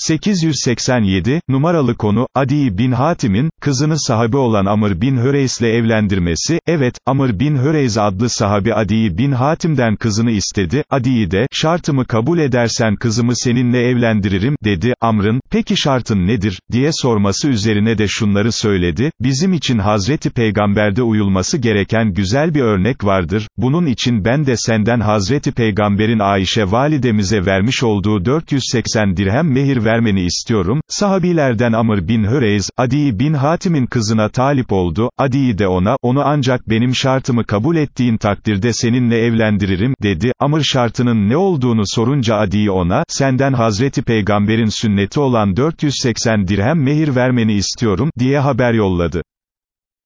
887, numaralı konu, Adi bin Hatim'in, kızını sahabe olan Amr bin Höreys'le evlendirmesi, evet, Amr bin Höreys adlı sahabi Adi bin Hatim'den kızını istedi, Adi de, şartımı kabul edersen kızımı seninle evlendiririm, dedi, Amr'ın, peki şartın nedir, diye sorması üzerine de şunları söyledi, bizim için Hazreti Peygamber'de uyulması gereken güzel bir örnek vardır, bunun için ben de senden Hazreti Peygamber'in Ayşe validemize vermiş olduğu 480 dirhem mehir vermeni istiyorum, sahabilerden Amr bin Höreyz, Adi bin Hatim'in kızına talip oldu, Adi de ona, onu ancak benim şartımı kabul ettiğin takdirde seninle evlendiririm, dedi, Amr şartının ne olduğunu sorunca Adi ona, senden Hazreti Peygamber'in sünneti olan 480 dirhem mehir vermeni istiyorum, diye haber yolladı.